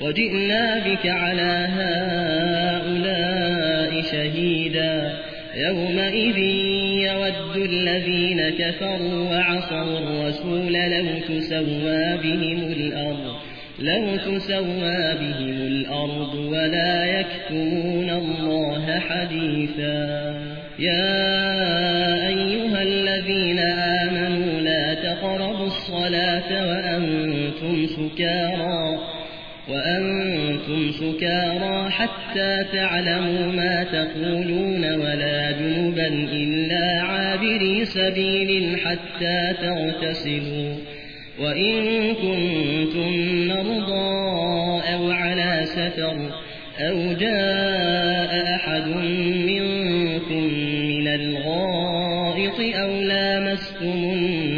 وجئنا بك على هؤلاء شهيدا. يومئذ يود الذين كفروا وعصوا الرسول لو تسوى بهم الأرض لو تسوى بهم الأرض ولا يكتمون الله حديثا. يا أيها الذين آمنوا لا تقربوا الصلاة وأنتم سكارى. وأنتم سكارى حتى تعلموا ما تقولون ولا جنبا إلا عابري سبيل حتى تغتسلوا وإن كنتم مرضى أو على سفر أو جاء أحد منكم من الغائط أو لامستم النساء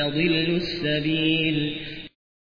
تضلوا السبيل